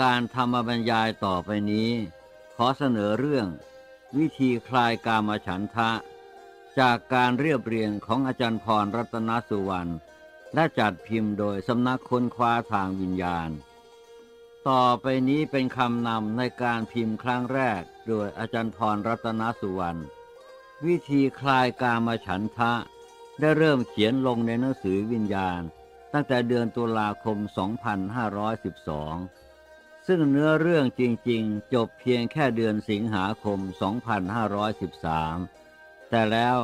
การธรรมบรรยายต่อไปนี้ ขอเสนอเรื่อง วิธีคลายกามฉันทะ จากการเรียบเรียงของอาจารย์พรรัตนสุวรรณและจัดพิมพ์โดยสำนักค้นคว้าทางวิญญาณ ต่อไปนี้เป็นคำนำในการพิมพ์ครั้งแรก โดยอาจารย์พรรัตนสุวรรณวิธีคลายกามฉันทะ ได้เริ่มเขียนลงในหนังสือวิญญาณ ตั้งแต่เดือนตุลาคม 2512 ซึ่งเนื้อเรื่องจริงๆ จบเพียงแค่เดือนสิงหาคม 2513 แต่แล้ว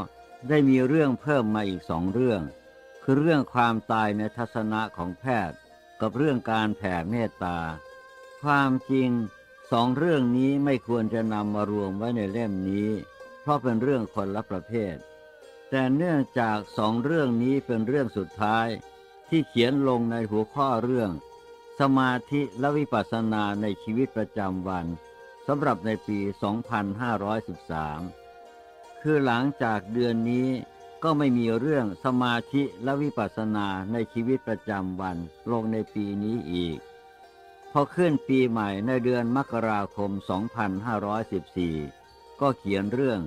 ได้มีเรื่องเพิ่มมาอีกสองเรื่อง คือเรื่องความตายในทัศนะของแพทย์ กับเรื่องการแผ่เมตตา ความจริงสองเรื่องนี้ไม่ควรจะนำมารวมไว้ในเล่มนี้ เพราะเป็นเรื่องคนละประเภท แต่เนื่องจากสองเรื่องนี้เป็นเรื่องสุดท้าย ที่เขียนลงในหัวข้อเรื่อง สมาธิและวิปัสสนาในชีวิตประจำวันสำหรับในปี 2513 คือหลังจากเดือนนี้ก็ไม่มีเรื่องสมาธิและวิปัสสนาในชีวิตประจำวันลงในปีนี้อีก พอขึ้นปีใหม่ในเดือนมกราคม 2514 ก็เขียนเรื่อง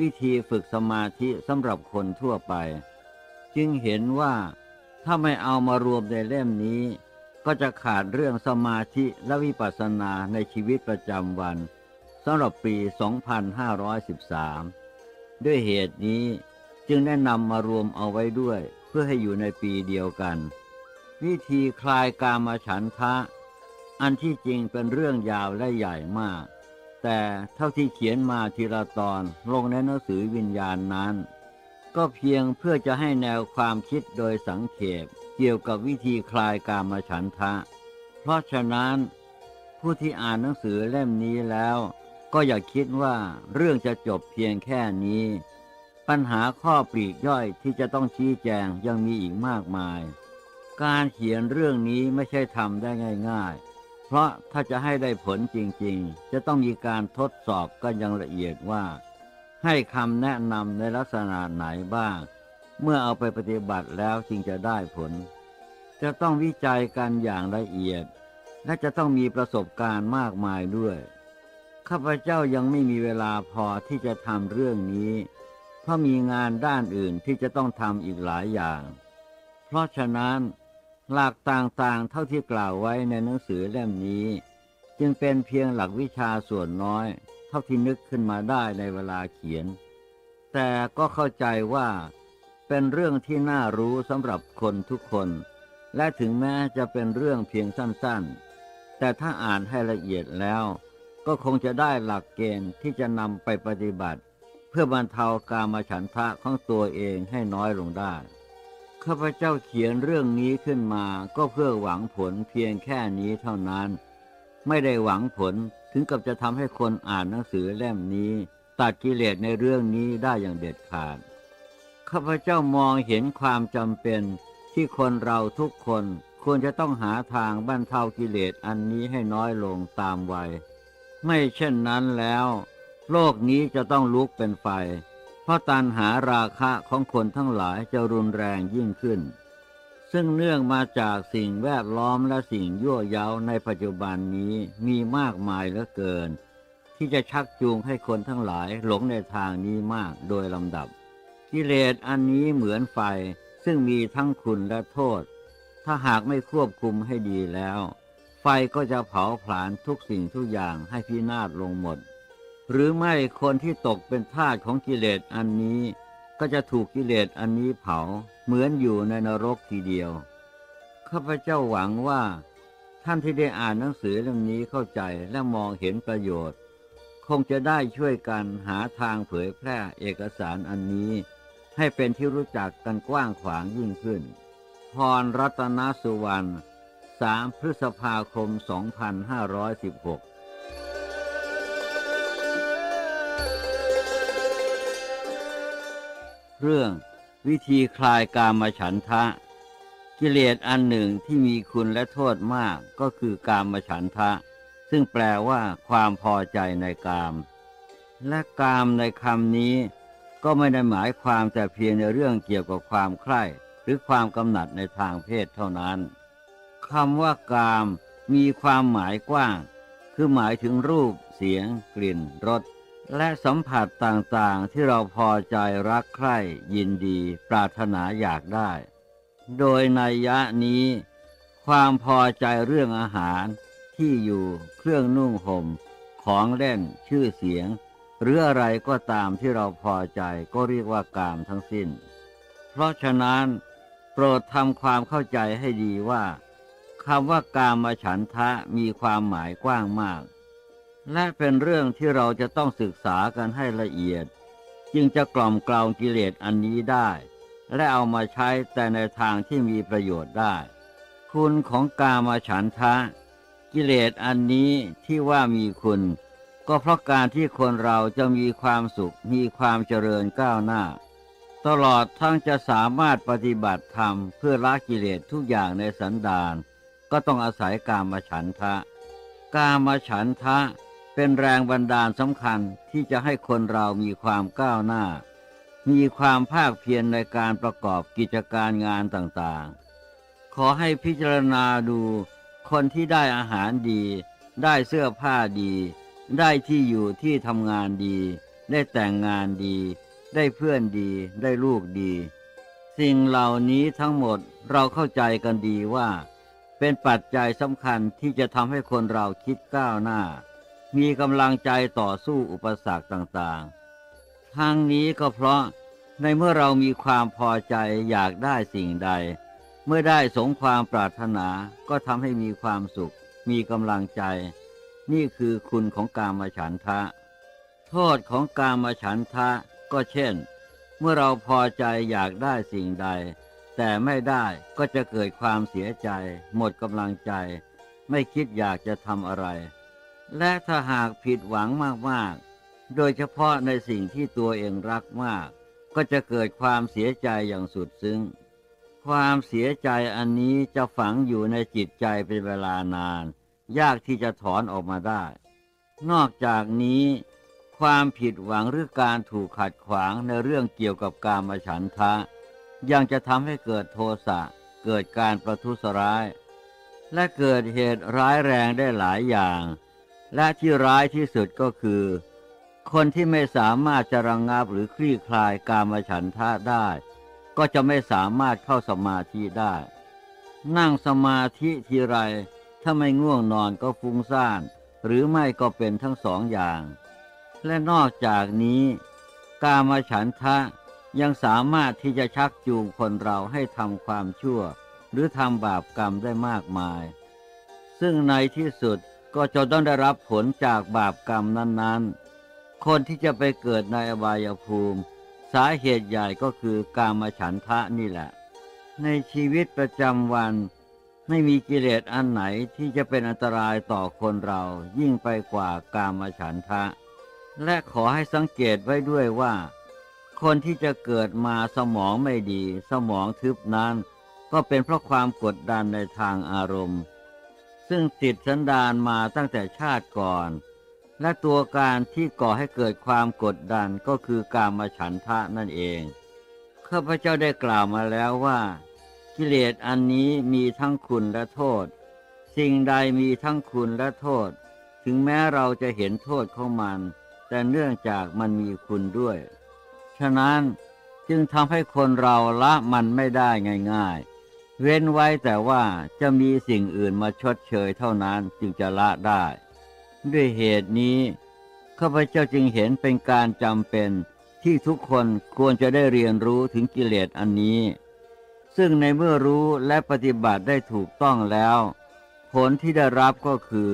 วิธีฝึกสมาธิสำหรับคนทั่วไป จึงเห็นว่าถ้าไม่เอามารวมในเล่มนี้ ก็จะขาดเรื่องสมาธิและวิปัสสนาในชีวิตประจำวันสำหรับปี 2513 ด้วยเหตุนี้จึงแนะนำมารวมเอาไว้ด้วยเพื่อให้อยู่ในปีเดียวกัน วิธีคลายกามฉันทะ อันที่จริงเป็นเรื่องยาวและใหญ่มาก แต่เท่าที่เขียนมาทีละตอนลงในหนังสือวิญญาณนั้น ก็เพียงเพื่อจะให้แนวความคิดโดยสังเขป เกี่ยวกับวิธีคลายกามฉันทะ เพราะฉะนั้น ผู้ที่อ่านหนังสือเล่มนี้แล้ว ก็อย่าคิดว่าเรื่องจะจบเพียงแค่นี้ ปัญหาข้อปลีกย่อยที่จะต้องชี้แจงยังมีอีกมากมาย การเขียนเรื่องนี้ไม่ใช่ทำได้ง่ายๆ เพราะถ้าจะให้ได้ผลจริงๆ จะต้องมีการทดสอบกันอย่างละเอียดว่า ให้คำแนะนำในลักษณะไหนบ้าง เมื่อเอาไปปฏิบัติแล้วจึงจะได้ผล จะต้องวิจัยกันอย่างละเอียด และจะต้องมีประสบการณ์มากมายด้วย ข้าพเจ้ายังไม่มีเวลาพอที่จะทำเรื่องนี้ เพราะมีงานด้านอื่นที่จะต้องทำอีกหลายอย่าง เพราะฉะนั้นหลักต่างๆ เท่าที่กล่าวไว้ในหนังสือเล่มนี้ จึงเป็นเพียงหลักวิชาส่วนน้อย เท่าที่นึกขึ้นมาได้ในเวลาเขียน แต่ก็เข้าใจว่า เป็นเรื่องที่น่ารู้สำหรับคนทุกคน และถึงแม้จะเป็นเรื่องเพียงสั้นๆ แต่ถ้าอ่านให้ละเอียดแล้ว ก็คงจะได้หลักเกณฑ์ที่จะนำไปปฏิบัติ เพื่อบรรเทากามฉันทะของตัวเองให้น้อยลงได้ข้าพเจ้าเขียนเรื่องนี้ขึ้นมาก็เพื่อหวังผลเพียงแค่นี้เท่านั้น ไม่ได้หวังผลถึงกับจะทำให้คนอ่านหนังสือเล่มนี้ ตัดกิเลสในเรื่องนี้ได้อย่างเด็ดขาด ข้าพเจ้ามองเห็นความจำเป็นที่คนเราทุกคนควรจะต้องหาทางบรรเทากิเลสอันนี้ให้น้อยลงตามวัย ไม่เช่นนั้นแล้ว โลกนี้จะต้องลุกเป็นไฟ เพราะตันหาราคะของคนทั้งหลายจะรุนแรงยิ่งขึ้น ซึ่งเนื่องมาจากสิ่งแวดล้อมและสิ่งยั่วเย้าในปัจจุบันนี้มีมากมายเหลือเกิน ที่จะชักจูงให้คนทั้งหลายหลงในทางนี้มากโดยลำดับ กิเลสอันนี้เหมือนไฟ ซึ่งมีทั้งคุณและโทษ ถ้าหากไม่ควบคุมให้ดีแล้ว ไฟก็จะเผาผลาญทุกสิ่งทุกอย่างให้พินาศลงหมด หรือไม่คนที่ตกเป็นทาสของกิเลสอันนี้ ก็จะถูกกิเลสอันนี้เผา เหมือนอยู่ในนรกทีเดียว ข้าพเจ้าหวังว่า ท่านที่ได้อ่านหนังสือเล่มนี้เข้าใจและมองเห็นประโยชน์ คงจะได้ช่วยกันหาทางเผยแพร่เอกสารอันนี้ ให้เป็นที่รู้จักกันกว้างขวางยิ่งขึ้น พรรัตนสุวรรณ 3 พฤษภาคม 2516เรื่องวิธีคลายกามฉันทะ กิเลสอันหนึ่งที่มีคุณและโทษมากก็คือกามฉันทะ ซึ่งแปลว่าความพอใจในกาม และกามในคำนี้ ก็ไม่ได้หมายความแต่เพียงในเรื่องเกี่ยวกับความใคร่หรือความกำหนัดในทางเพศเท่านั้นคำว่ากามมีความหมายกว้าง คือหมายถึงรูป เสียง กลิ่น รส และสัมผัสต่างๆ ที่เราพอใจรักใคร่ ยินดี ปรารถนาอยากได้ โดยในยยะนี้ ความพอใจเรื่องอาหาร ที่อยู่ เครื่องนุ่งหม่ม ของเล่น ชื่อเสียง หรืออะไรก็ตามที่เราพอใจก็เรียกว่ากามทั้งสิ้น เพราะฉะนั้น โปรดทำความเข้าใจให้ดีว่าคำว่ากามฉันทะมีความหมายกว้างมาก และเป็นเรื่องที่เราจะต้องศึกษากันให้ละเอียด จึงจะกล่อมกล่าวกิเลสอันนี้ได้ และเอามาใช้แต่ในทางที่มีประโยชน์ได้ คุณของกามฉันทะ กิเลสอันนี้ที่ว่ามีคุณ ก็เพราะการที่คนเราจะมีความสุขมีความเจริญก้าวหน้า ตลอดทั้งจะสามารถปฏิบัติธรรมเพื่อละกิเลสทุกอย่างในสันดาน ก็ต้องอาศัยกามฉันทะ กามฉันทะเป็นแรงบันดาลสำคัญที่จะให้คนเรามีความก้าวหน้า มีความภาคเพียรในการประกอบกิจการงานต่างๆ ขอให้พิจารณาดูคนที่ได้อาหารดี ได้เสื้อผ้าดี ได้ที่อยู่ที่ทำงานดี ได้แต่งงานดี ได้เพื่อนดีได้ลูกดี สิ่งเหล่านี้ทั้งหมดเราเข้าใจกันดีว่า เป็นปัจจัยสำคัญที่จะทำให้คนเราคิดก้าวหน้า มีกำลังใจต่อสู้อุปสรรคต่างๆ ทั้งนี้ก็เพราะในเมื่อเรามีความพอใจอยากได้สิ่งใด เมื่อได้สงความปรารถนาก็ทำให้มีความสุข มีกำลังใจ นี่คือคุณของกามฉันทะ โทษของกามฉันทะก็เช่น เมื่อเราพอใจอยากได้สิ่งใด แต่ไม่ได้ก็จะเกิดความเสียใจ หมดกำลังใจ ไม่คิดอยากจะทำอะไร และถ้าหากผิดหวังมากๆ โดยเฉพาะในสิ่งที่ตัวเองรักมาก ก็จะเกิดความเสียใจอย่างสุดซึ้งความเสียใจอันนี้จะฝังอยู่ในจิตใจเป็นเวลานาน ยากที่จะถอนออกมาได้ นอกจากนี้ ความผิดหวังหรือการถูกขัดขวางในเรื่องเกี่ยวกับการมาฉันทะ ยังจะทำให้เกิดโทสะเกิดการประทุษร้าย และเกิดเหตุร้ายแรงได้หลายอย่าง และที่ร้ายที่สุดก็คือ คนที่ไม่สามารถจะระงงับหรือคลี่คลายการมาฉันทะได้ ก็จะไม่สามารถเข้าสมาธิได้ นั่งสมาธิทีไร ถ้าไม่ง่วงนอนก็ฟุ้งซ่าน หรือไม่ก็เป็นทั้งสองอย่าง และนอกจากนี้ กามฉันทะยังสามารถที่จะชักจูงคนเราให้ทำความชั่ว หรือทำบาปกรรมได้มากมาย ซึ่งในที่สุดก็จะต้องได้รับผลจากบาปกรรมนั้นๆ คนที่จะไปเกิดในอบายภูมิ สาเหตุใหญ่ก็คือกามฉันทะนี่แหละ ในชีวิตประจำวัน ไม่มีกิเลสอันไหนที่จะเป็นอันตรายต่อคนเรายิ่งไปกว่ากามฉันทะ และขอให้สังเกตไว้ด้วยว่า คนที่จะเกิดมาสมองไม่ดี สมองทึบนั้น ก็เป็นเพราะความกดดันในทางอารมณ์ ซึ่งติดสันดานมาตั้งแต่ชาติก่อน และตัวการที่ก่อให้เกิดความกดดันก็คือกามฉันทะนั่นเองข้าพเจ้าได้กล่าวมาแล้วว่า กิเลสอันนี้มีทั้งคุณและโทษ สิ่งใดมีทั้งคุณและโทษ ถึงแม้เราจะเห็นโทษของมัน แต่เนื่องจากมันมีคุณด้วย ฉะนั้นจึงทำให้คนเราละมันไม่ได้ง่าย ๆ เว้นไว้แต่ว่าจะมีสิ่งอื่นมาชดเชยเท่านั้นจึงจะละได้ ด้วยเหตุนี้ข้าพเจ้าจึงเห็นเป็นการจำเป็นที่ทุกคนควรจะได้เรียนรู้ถึงกิเลสอันนี้ ซึ่งในเมื่อรู้และปฏิบัติได้ถูกต้องแล้ว ผลที่ได้รับก็คือ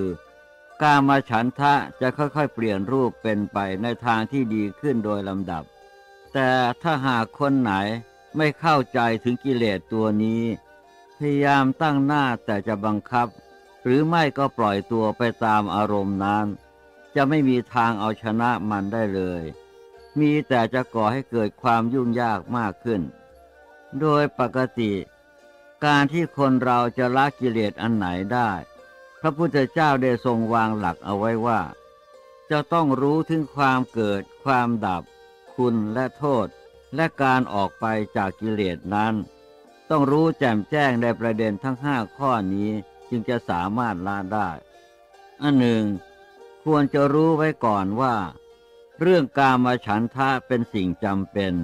กามาฉันทะจะค่อยๆ เปลี่ยนรูปเป็นไปในทางที่ดีขึ้นโดยลำดับ แต่ถ้าหากคนไหนไม่เข้าใจถึงกิเลสตัวนี้ พยายามตั้งหน้าแต่จะบังคับ หรือไม่ก็ปล่อยตัวไปตามอารมณ์นั้น จะไม่มีทางเอาชนะมันได้เลย มีแต่จะก่อให้เกิดความยุ่งยากมากขึ้น โดยปกติ การที่คนเราจะละกิเลสอันไหนได้ พระพุทธเจ้าได้ทรงวางหลักเอาไว้ว่า จะต้องรู้ถึงความเกิด ความดับ คุณและโทษ และการออกไปจากกิเลสนั้น ต้องรู้แจ่มแจ้งในประเด็นทั้งห้าข้อนี้จึงจะสามารถละได้อันหนึ่ง ควรจะรู้ไว้ก่อนว่า เรื่องกามาฉันทะเป็นสิ่งจำเป็น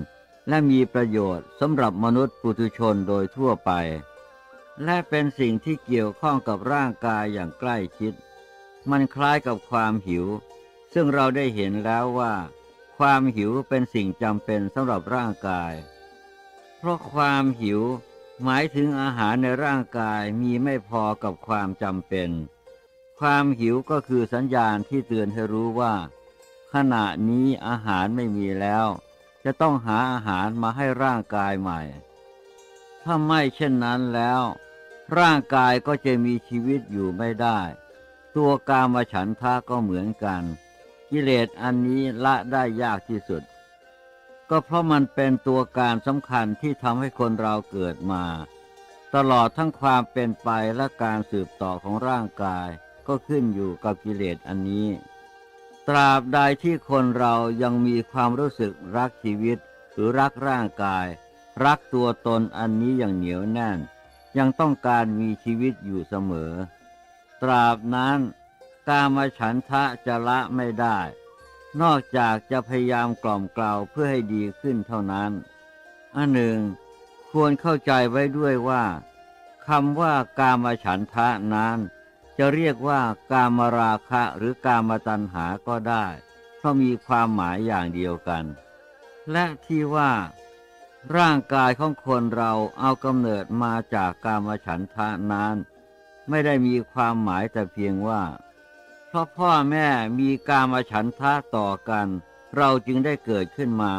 และมีประโยชน์สำหรับมนุษย์ปุถุชนโดยทั่วไป และเป็นสิ่งที่เกี่ยวข้องกับร่างกายอย่างใกล้ชิด มันคล้ายกับความหิว ซึ่งเราได้เห็นแล้วว่า ความหิวเป็นสิ่งจำเป็นสำหรับร่างกาย เพราะความหิวหมายถึงอาหารในร่างกายมีไม่พอกับความจำเป็น ความหิวก็คือสัญญาณที่เตือนให้รู้ว่า ขณะนี้อาหารไม่มีแล้ว จะต้องหาอาหารมาให้ร่างกายใหม่ ถ้าไม่เช่นนั้นแล้ว ร่างกายก็จะมีชีวิตอยู่ไม่ได้ ตัวกามฉันทะก็เหมือนกัน กิเลสอันนี้ละได้ยากที่สุด ก็เพราะมันเป็นตัวการสำคัญที่ทำให้คนเราเกิดมา ตลอดทั้งความเป็นไปและการสืบต่อของร่างกายก็ขึ้นอยู่กับกิเลสอันนี้ ตราบใดที่คนเรายังมีความรู้สึกรักชีวิต หรือรักร่างกาย รักตัวตนอันนี้อย่างเหนียวแน่น ยังต้องการมีชีวิตอยู่เสมอ ตราบนั้นกามฉันทะจะละไม่ได้ นอกจากจะพยายามกล่อมกล่าวเพื่อให้ดีขึ้นเท่านั้นอันหนึ่ง ควรเข้าใจไว้ด้วยว่าคำว่ากามฉันทะนั้น จะเรียกว่ากามราคะหรือกามตัณหาก็ได้เพราะมีความหมายอย่างเดียวกัน และที่ว่า ร่างกายของคนเราเอากำเนิดมาจากกามฉันทะนั้น ไม่ได้มีความหมายแต่เพียงว่า เพราะพ่อแม่มีกามฉันทะต่อกัน เราจึงได้เกิดขึ้นมา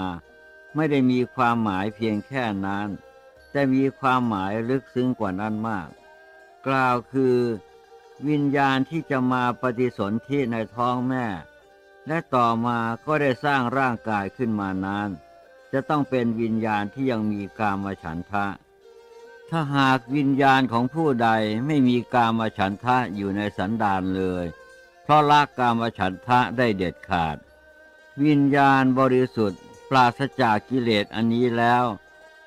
ไม่ได้มีความหมายเพียงแค่นั้น แต่มีความหมายลึกซึ้งกว่านั้นมาก กล่าวคือ วิญญาณที่จะมาปฏิสนธิในท้องแม่ และต่อมาก็ได้สร้างร่างกายขึ้นมานานจะต้องเป็นวิญญาณที่ยังมีกามฉันทะ ถ้าหากวิญญาณของผู้ใดไม่มีกามฉันทะอยู่ในสันดานเลย เพราะละกามฉันทะได้เด็ดขาด วิญญาณบริสุทธิ์ปราศจากกิเลสอันนี้แล้ว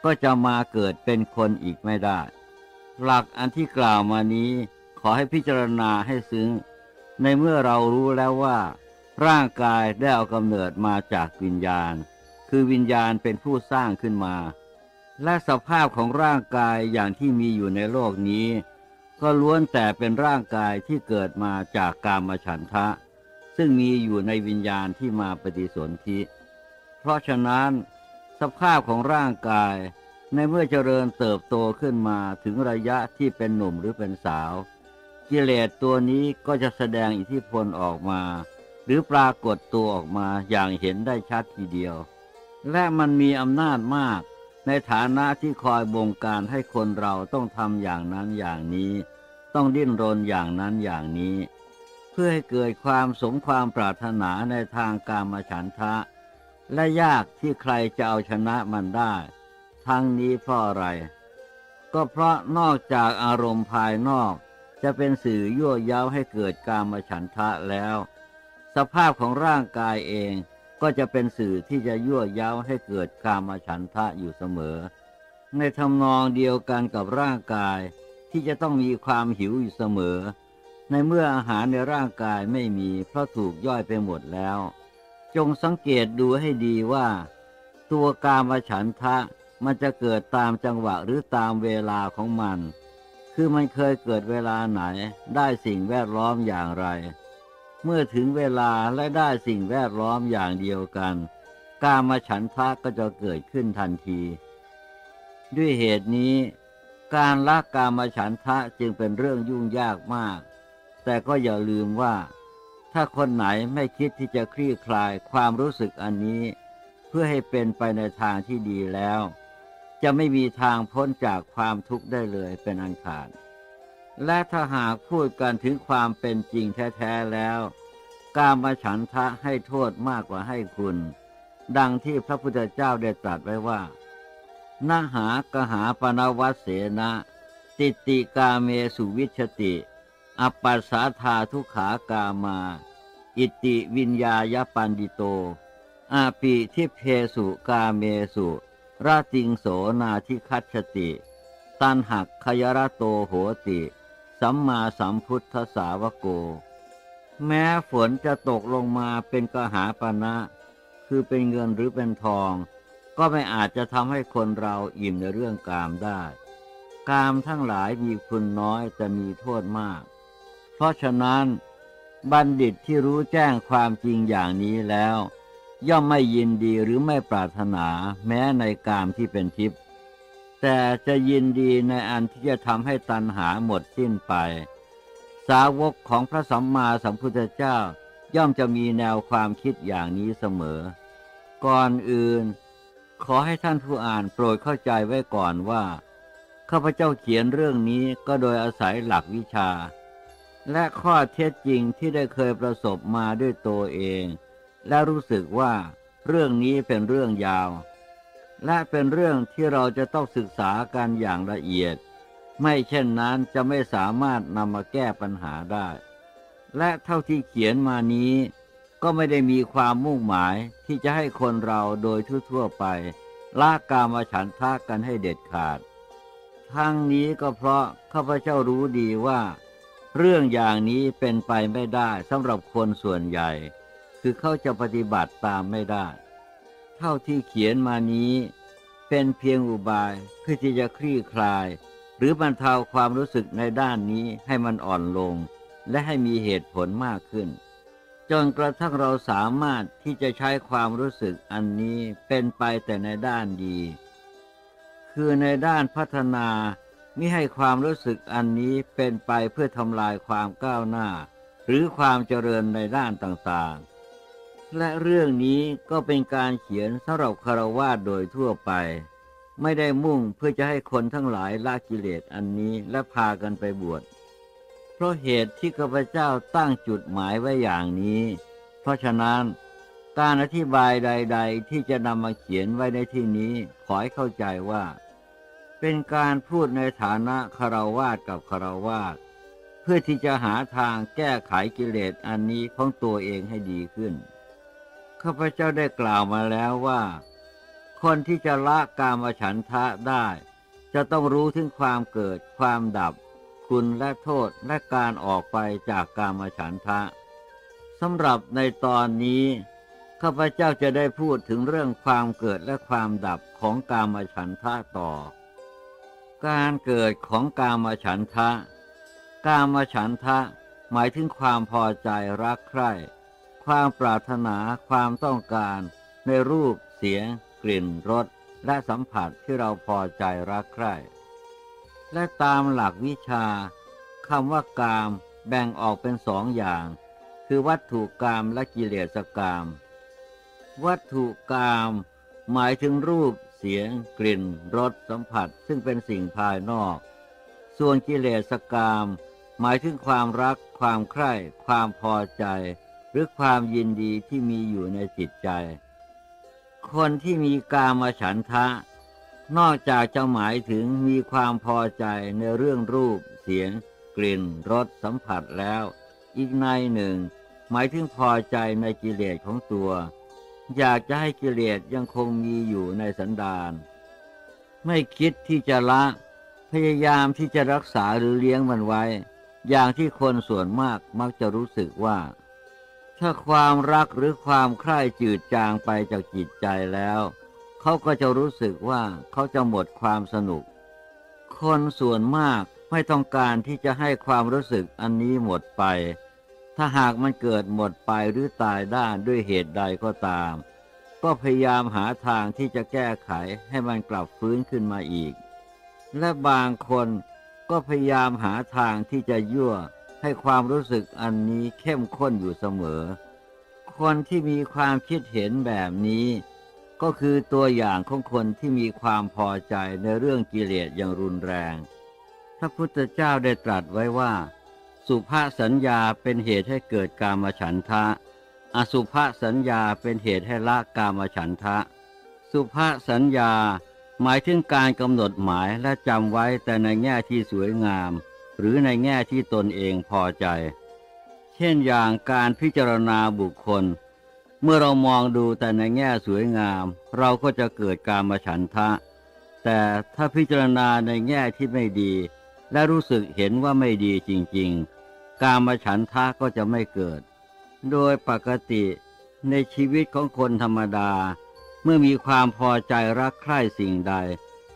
ก็จะมาเกิดเป็นคนอีกไม่ได้ หลักอันที่กล่าวมานี้ อให้พิจารณาให้ซึ้ง ในเมื่อเรารู้แล้วว่า ร่างกายได้เอากำเนิดมาจากวิญญาณ คือวิญญาณเป็นผู้สร้างขึ้นมา และสภาพของร่างกายอย่างที่มีอยู่ในโลกนี้ ก็ล้วนแต่เป็นร่างกายที่เกิดมาจากกามฉันทะ ซึ่งมีอยู่ในวิญญาณที่มาปฏิสนธิ เพราะฉะนั้น สภาพของร่างกายในเมื่อเจริญเติบโตขึ้นมาถึงระยะที่เป็นหนุ่มหรือเป็นสาว กิเลสตัวนี้ก็จะแสดงอิทธิพลออกมา หรือปรากฏตัวออกมาอย่างเห็นได้ชัดทีเดียว และมันมีอำนาจมาก ในฐานะที่คอยบงการให้คนเราต้องทำอย่างนั้นอย่างนี้ ต้องดิ้นรนอย่างนั้นอย่างนี้ เพื่อให้เกิดความสมความปรารถนาในทางการมฉันทะ และยากที่ใครจะเอาชนะมันได้ ทั้งนี้เพราะอะไร ก็เพราะนอกจากอารมณ์ภายนอก จะเป็นสื่อยั่วย้าให้เกิดการมฉันทะแล้ว สภาพของร่างกายเองก็จะเป็นสื่อที่จะยั่วย้าให้เกิดการมฉันทะอยู่เสมอ ในทำนองเดียวกันกับร่างกายที่จะต้องมีความหิวอยู่เสมอ ในเมื่ออาหารในร่างกายไม่มีเพราะถูกย่อยไปหมดแล้ว จงสังเกตดูให้ดีว่า ตัวการมฉันทะมันจะเกิดตามจังหวะหรือตามเวลาของมัน คือมันเคยเกิดเวลาไหน ได้สิ่งแวดล้อมอย่างไร เมื่อถึงเวลาและได้สิ่งแวดล้อมอย่างเดียวกัน กามฉันทะก็จะเกิดขึ้นทันที ด้วยเหตุนี้ การละกามฉันทะจึงเป็นเรื่องยุ่งยากมาก แต่ก็อย่าลืมว่า ถ้าคนไหนไม่คิดที่จะคลี่คลายความรู้สึกอันนี้ เพื่อให้เป็นไปในทางที่ดีแล้ว จะไม่มีทางพ้นจากความทุกข์ได้เลยเป็นอันขาด และถ้าหากพูดกันถึงความเป็นจริงแท้ๆแล้วกามาฉันทะให้โทษมากกว่าให้คุณ ดังที่พระพุทธเจ้าได้ตรัสไว้ว่านาหากหาปนวัสเสนะ ติติกาเมสุวิชติ อปปัสสาธาทุขากามา อิติวิญญายปันดิโต อาปิทิเพสุกาเมสุ ราติงโสนาทิคัตชติ ตันหักขยระโตโหติ สัมมาสัมพุทธสาวโก แม้ฝนจะตกลงมาเป็นกหาปณะคือเป็นเงินหรือเป็นทอง ก็ไม่อาจจะทำให้คนเราอิ่มในเรื่องกามได้ กามทั้งหลายมีคุณน้อยแต่มีโทษมาก เพราะฉะนั้นบัณฑิตที่รู้แจ้งความจริงอย่างนี้แล้ว ย่อมไม่ยินดีหรือไม่ปรารถนาแม้ในกามที่เป็นทิพย์แต่จะยินดีในอันที่จะทำให้ตัณหาหมดสิ้นไป สาวกของพระสัมมาสัมพุทธเจ้าย่อมจะมีแนวความคิดอย่างนี้เสมอ ก่อนอื่น ขอให้ท่านผู้อ่านโปรดเข้าใจไว้ก่อนว่า ข้าพเจ้าเขียนเรื่องนี้ก็โดยอาศัยหลักวิชา และข้อเท็จจริงที่ได้เคยประสบมาด้วยตัวเอง และรู้สึกว่าเรื่องนี้เป็นเรื่องยาว และเป็นเรื่องที่เราจะต้องศึกษากันอย่างละเอียด ไม่เช่นนั้นจะไม่สามารถนำมาแก้ปัญหาได้ และเท่าที่เขียนมานี้ ก็ไม่ได้มีความมุ่งหมายที่จะให้คนเราโดยทั่วๆไปละกามฉันทะกันให้เด็ดขาด ทั้งนี้ก็เพราะข้าพเจ้ารู้ดีว่า เรื่องอย่างนี้เป็นไปไม่ได้สำหรับคนส่วนใหญ่ คือเขาจะปฏิบัติตามไม่ได้ เท่าที่เขียนมานี้ เป็นเพียงอุบายเพื่อที่จะคลี่คลาย หรือบรรเทาความรู้สึกในด้านนี้ให้มันอ่อนลง และให้มีเหตุผลมากขึ้น จนกระทั่งเราสามารถที่จะใช้ความรู้สึกอันนี้เป็นไปแต่ในด้านดี คือในด้านพัฒนามิให้ความรู้สึกอันนี้เป็นไปเพื่อทำลายความก้าวหน้า หรือความเจริญในด้านต่างๆ และเรื่องนี้ก็เป็นการเขียนสำหรับคารวะโดยทั่วไป ไม่ได้มุ่งเพื่อจะให้คนทั้งหลายละกิเลสอันนี้และพากันไปบวช เพราะเหตุที่ข้าพเจ้าตั้งจุดหมายไว้อย่างนี้ เพราะฉะนั้นการอธิบายใด ๆ ที่จะนำมาเขียนไว้ในที่นี้ขอให้เข้าใจว่า เป็นการพูดในฐานะคารวาสกับคารวาสเพื่อที่จะหาทางแก้ไขกิเลสอันนี้ของตัวเองให้ดีขึ้น ข้าพเจ้าได้กล่าวมาแล้วว่า คนที่จะละกามฉันทะได้ จะต้องรู้ถึงความเกิด ความดับ คุณและโทษและการออกไปจากกามฉันทะสำหรับในตอนนี้ข้าพเจ้าจะได้พูดถึงเรื่องความเกิดและความดับของกามฉันทะต่อ การเกิดของกามฉันทะ กามฉันทะหมายถึงความพอใจรักใคร่ ความปรารถนาความต้องการในรูปเสียง กลิ่นรสและสัมผัสที่เราพอใจรักใคร่ และตามหลักวิชาคำว่ากามแบ่งออกเป็นสองอย่าง คือวัตถุกามและกิเลสกาม วัตถุกามหมายถึงรูปเสียง กลิ่นรสสัมผัสซึ่งเป็นสิ่งภายนอก ส่วนกิเลสกาม หมายถึงความรัก ความใคร่ ความพอใจ หรือความยินดีที่มีอยู่ในจิตใจ คนที่มีกามฉันทะ นอกจากจะหมายถึงมีความพอใจในเรื่องรูป เสียง กลิ่นรสสัมผัสแล้ว อีกในหนึ่ง หมายถึงพอใจในกิเลสของตัว อยากจะให้กิเลสยังคงมีอยู่ในสันดาน ไม่คิดที่จะละ พยายามที่จะรักษาหรือเลี้ยงมันไว้ อย่างที่คนส่วนมากมักจะรู้สึกว่า ถ้าความรักหรือความใคร่จืดจางไปจากจิตใจแล้ว เขาก็จะรู้สึกว่าเขาจะหมดความสนุก คนส่วนมากไม่ต้องการที่จะให้ความรู้สึกอันนี้หมดไป ถ้าหากมันเกิดหมดไปหรือตายด้านด้วยเหตุใดก็ตาม ก็พยายามหาทางที่จะแก้ไขให้มันกลับฟื้นขึ้นมาอีก และบางคนก็พยายามหาทางที่จะยั่ว ให้ความรู้สึกอันนี้เข้มข้นอยู่เสมอ คนที่มีความคิดเห็นแบบนี้ ก็คือตัวอย่างของคนที่มีความพอใจในเรื่องกิเลสอย่างรุนแรงพระพุทธเจ้าได้ตรัสไว้ว่า สุภาสัญญาเป็นเหตุให้เกิดกามฉันทะ อสุภาสัญญาเป็นเหตุให้ละกามฉันทะ สุภาสัญญาหมายถึงการกำหนดหมายและจำไว้แต่ในแง่ที่สวยงาม หรือในแง่ที่ตนเองพอใจ เช่นอย่างการพิจารณาบุคคล เมื่อเรามองดูแต่ในแง่สวยงาม เราก็จะเกิดการมาฉันทะ แต่ถ้าพิจารณาในแง่ที่ไม่ดี และรู้สึกเห็นว่าไม่ดีจริง ๆ การมาฉันทะก็จะไม่เกิด โดยปกติในชีวิตของคนธรรมดา เมื่อมีความพอใจรักใคร่สิ่งใด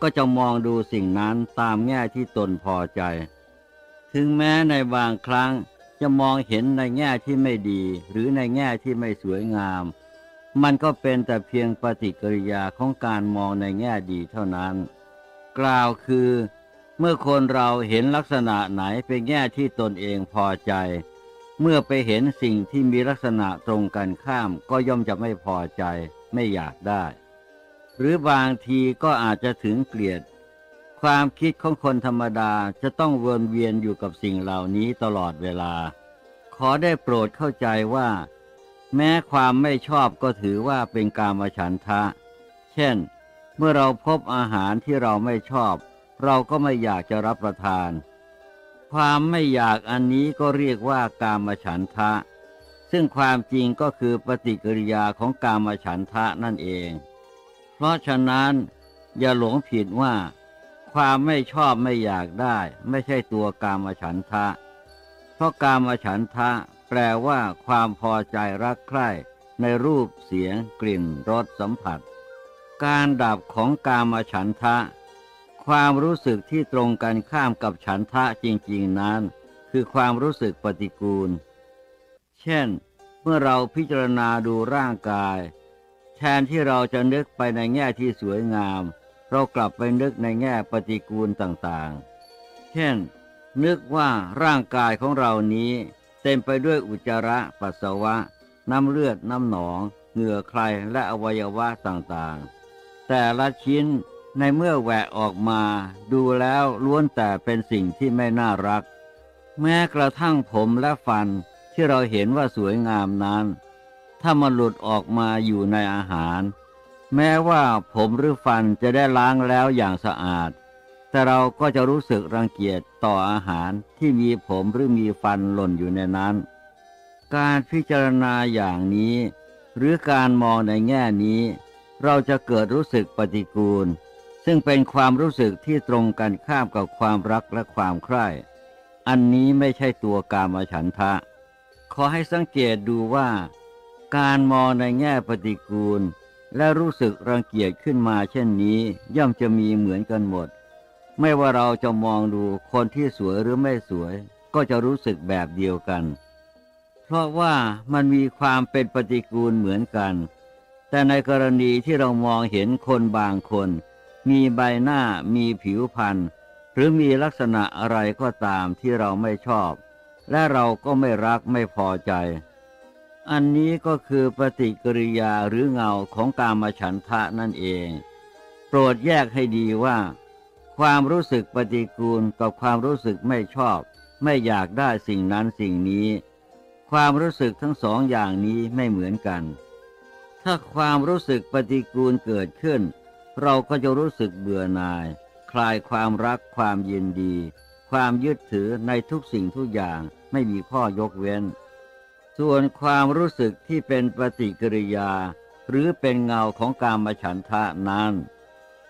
ก็จะมองดูสิ่งนั้นตามแง่ที่ตนพอใจ ถึงแม้ในบางครั้งจะมองเห็นในแง่ที่ไม่ดี หรือในแง่ที่ไม่สวยงาม มันก็เป็นแต่เพียงปฏิกิริยาของการมองในแง่ดีเท่านั้น กล่าวคือ เมื่อคนเราเห็นลักษณะไหนเป็นแง่ที่ตนเองพอใจ เมื่อไปเห็นสิ่งที่มีลักษณะตรงกันข้ามก็ย่อมจะไม่พอใจ ไม่อยากได้ หรือบางทีก็อาจจะถึงเกลียด ความคิดของคนธรรมดาจะต้องวนเวียนอยู่กับสิ่งเหล่านี้ตลอดเวลา ขอได้โปรดเข้าใจว่า แม้ความไม่ชอบก็ถือว่าเป็นกามฉันทะ เช่น เมื่อเราพบอาหารที่เราไม่ชอบ เราก็ไม่อยากจะรับประทาน ความไม่อยากอันนี้ก็เรียกว่ากามฉันทะ ซึ่งความจริงก็คือปฏิกิริยาของกามฉันทะนั่นเอง เพราะฉะนั้นอย่าหลงผิดว่า ความไม่ชอบไม่อยากได้ ไม่ใช่ตัวกามฉันทะ เพราะกามฉันทะ แปลว่าความพอใจรักใคร่ ในรูปเสียง กลิ่นรสสัมผัส การดับของกามฉันทะ ความรู้สึกที่ตรงกันข้ามกับฉันทะจริงๆนั้น คือความรู้สึกปฏิกูล เช่น เมื่อเราพิจารณาดูร่างกาย แทนที่เราจะนึกไปในแง่ที่สวยงาม เรากลับไปนึกในแง่ปฏิกูลต่างๆ เช่น นึกว่าร่างกายของเรานี้เต็มไปด้วยอุจจาระปัสสาวะ น้ำเลือดน้ำหนอง เหงื่อใครและอวัยวะต่างๆ แต่ละชิ้นในเมื่อแหวะออกมา ดูแล้วล้วนแต่เป็นสิ่งที่ไม่น่ารัก แม้กระทั่งผมและฟันที่เราเห็นว่าสวยงามนั้น ถ้ามันหลุดออกมาอยู่ในอาหาร แม้ว่าผมหรือฟันจะได้ล้างแล้วอย่างสะอาด แต่เราก็จะรู้สึกรังเกียจต่ออาหารที่มีผมหรือมีฟันหล่นอยู่ในนั้น การพิจารณาอย่างนี้ หรือการมองในแง่นี้ เราจะเกิดรู้สึกปฏิกูล ซึ่งเป็นความรู้สึกที่ตรงกันข้ามกับความรักและความใคร่อันนี้ไม่ใช่ตัวกามฉันทะ ขอให้สังเกตดูว่า การมองในแง่ปฏิกูล และรู้สึกรังเกียจขึ้นมาเช่นนี้ย่อมจะมีเหมือนกันหมด ไม่ว่าเราจะมองดูคนที่สวยหรือไม่สวย ก็จะรู้สึกแบบเดียวกัน เพราะว่ามันมีความเป็นปฏิกูลเหมือนกัน แต่ในกรณีที่เรามองเห็นคนบางคน มีใบหน้ามีผิวพรรณหรือมีลักษณะอะไรก็ตามที่เราไม่ชอบ และเราก็ไม่รักไม่พอใจ อันนี้ก็คือปฏิกิริยาหรือเงาของกามฉันทะนั่นเอง โปรดแยกให้ดีว่า ความรู้สึกปฏิกูลกับความรู้สึกไม่ชอบ ไม่อยากได้สิ่งนั้นสิ่งนี้ ความรู้สึกทั้งสองอย่างนี้ไม่เหมือนกัน ถ้าความรู้สึกปฏิกูลเกิดขึ้น เราก็จะรู้สึกเบื่อหน่าย คลายความรักความยินดี ความยึดถือในทุกสิ่งทุกอย่างไม่มีข้อยกเว้น ส่วนความรู้สึกที่เป็นปฏิกิริยา หรือเป็นเงาของการมฉันทะนั้น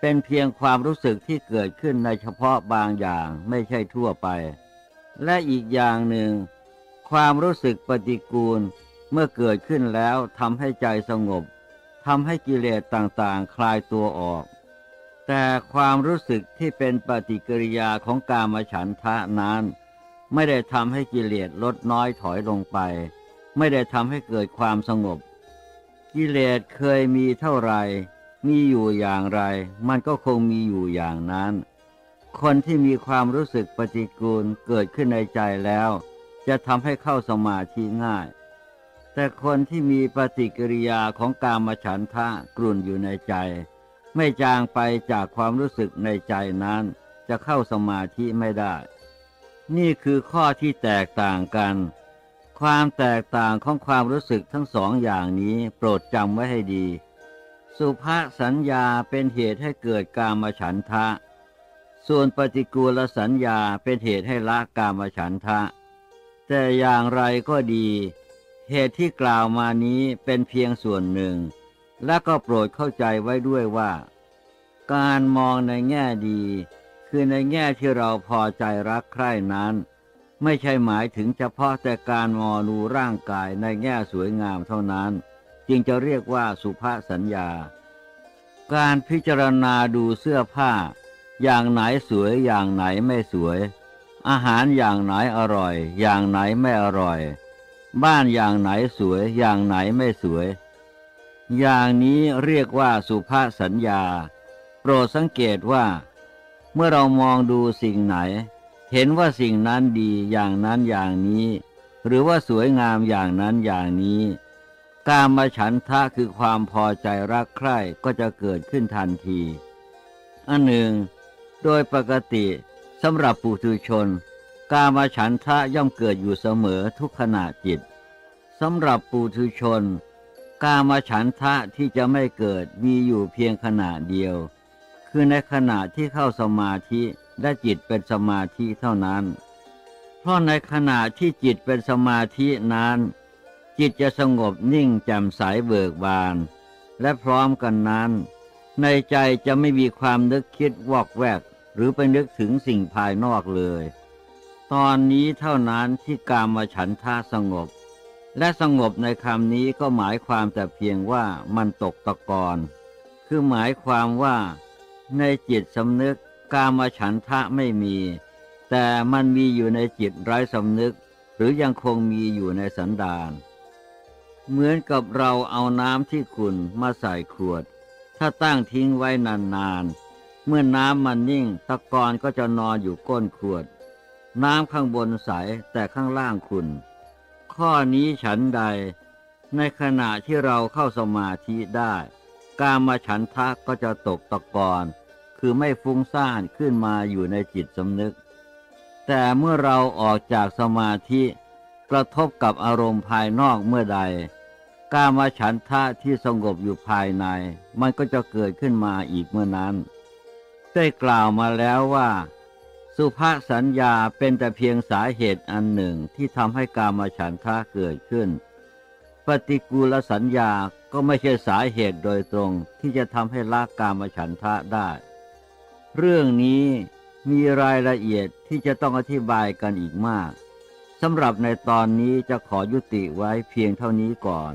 เป็นเพียงความรู้สึกที่เกิดขึ้นในเฉพาะบางอย่างไม่ใช่ทั่วไป และอีกอย่างหนึ่ง ความรู้สึกปฏิกูลเมื่อเกิดขึ้นแล้วทำให้ใจสงบทำให้กิเลสต่างๆ คลายตัวออก แต่ความรู้สึกที่เป็นปฏิกิริยาของการมฉันทะนั้น ไม่ได้ทำให้กิเลสลดน้อยถอยลงไป ไม่ได้ทำให้เกิดความสงบ กิเลสเคยมีเท่าไร มีอยู่อย่างไร มันก็คงมีอยู่อย่างนั้น คนที่มีความรู้สึกปฏิกูลเกิดขึ้นในใจแล้ว จะทำให้เข้าสมาธิง่าย แต่คนที่มีปฏิกิริยาของกามฉันทะกลุ่นอยู่ในใจ ไม่จางไปจากความรู้สึกในใจนั้น จะเข้าสมาธิไม่ได้ นี่คือข้อที่แตกต่างกัน ความแตกต่างของความรู้สึกทั้งสองอย่างนี้โปรดจำไว้ให้ดี สุภาษสัญญาเป็นเหตุให้เกิดกามฉันทะ ส่วนปฏิกูลสัญญาเป็นเหตุให้ละกามฉันทะ แต่อย่างไรก็ดี เหตุที่กล่าวมานี้เป็นเพียงส่วนหนึ่ง และก็โปรดเข้าใจไว้ด้วยว่า การมองในแง่ดี คือในแง่ที่เราพอใจรักใคร่นั้น ไม่ใช่หมายถึงเฉพาะแต่การมอดูร่างกายในแง่สวยงามเท่านั้น จึงจะเรียกว่าสุภาสัญญา การพิจารณาดูเสื้อผ้า อย่างไหนสวยอย่างไหนไม่สวย อาหารอย่างไหนอร่อย อย่างไหนไม่อร่อย บ้านอย่างไหนสวยอย่างไหนไม่สวย อย่างนี้เรียกว่าสุภาสัญญา โปรดสังเกตว่า เมื่อเรามองดูสิ่งไหน เห็นว่าสิ่งนั้นดีอย่างนั้นอย่างนี้ หรือว่าสวยงามอย่างนั้นอย่างนี้ การมาฉันทะคือความพอใจรักใคร่ก็จะเกิดขึ้นทันทีอันหนึ่ง โดยปกติสำหรับปุถุชน การมาฉันทะย่อมเกิดอยู่เสมอทุกขณะจิตสำหรับปุถุชน การมาฉันทะที่จะไม่เกิดมีอยู่เพียงขณะเดียว คือในขณะที่เข้าสมาธิ และจิตเป็นสมาธิเท่านั้น เพราะในขณะที่จิตเป็นสมาธินั้น จิตจะสงบนิ่งแจ่มใสเบิกบาน และพร้อมกันนั้น ในใจจะไม่มีความนึกคิดวอกแวก หรือไปนึกถึงสิ่งภายนอกเลย ตอนนี้เท่านั้นที่กามมาฉันทาสงบ และสงบในคำนี้ก็หมายความแต่เพียงว่ามันตกตะกอนคือหมายความว่าในจิตสำนึก กามฉันทะไม่มี แต่มันมีอยู่ในจิตไร้สำนึก หรือยังคงมีอยู่ในสันดาน เหมือนกับเราเอาน้ำที่ขุ่นมาใส่ขวด ถ้าตั้งทิ้งไว้นานๆ เมื่อน้ำมันนิ่ง ตะกอนก็จะนอนอยู่ก้นขวด น้ำข้างบนใสแต่ข้างล่างขุ่น ข้อนี้ฉันใด ในขณะที่เราเข้าสมาธิได้ กามาฉันทะก็จะตกตะกอน คือไม่ฟุ้งซ่านขึ้นมาอยู่ในจิตสำนึก แต่เมื่อเราออกจากสมาธิกระทบกับอารมณ์ภายนอกเมื่อใดกามาฉันทะที่สงบอยู่ภายใน มันก็จะเกิดขึ้นมาอีกเมื่อนั้น ได้กล่าวมาแล้วว่า สุภาษสัญญาเป็นแต่เพียงสาเหตุอันหนึ่งที่ทำให้กามาฉันทะเกิดขึ้น ปฏิกูลสัญญาก็ไม่ใช่สาเหตุโดยตรงที่จะทำให้ละกามาฉันทะได้ เรื่องนี้มีรายละเอียดที่จะต้องอธิบายกันอีกมากสำหรับในตอนนี้จะขอยุติไว้เพียงเท่านี้ก่อน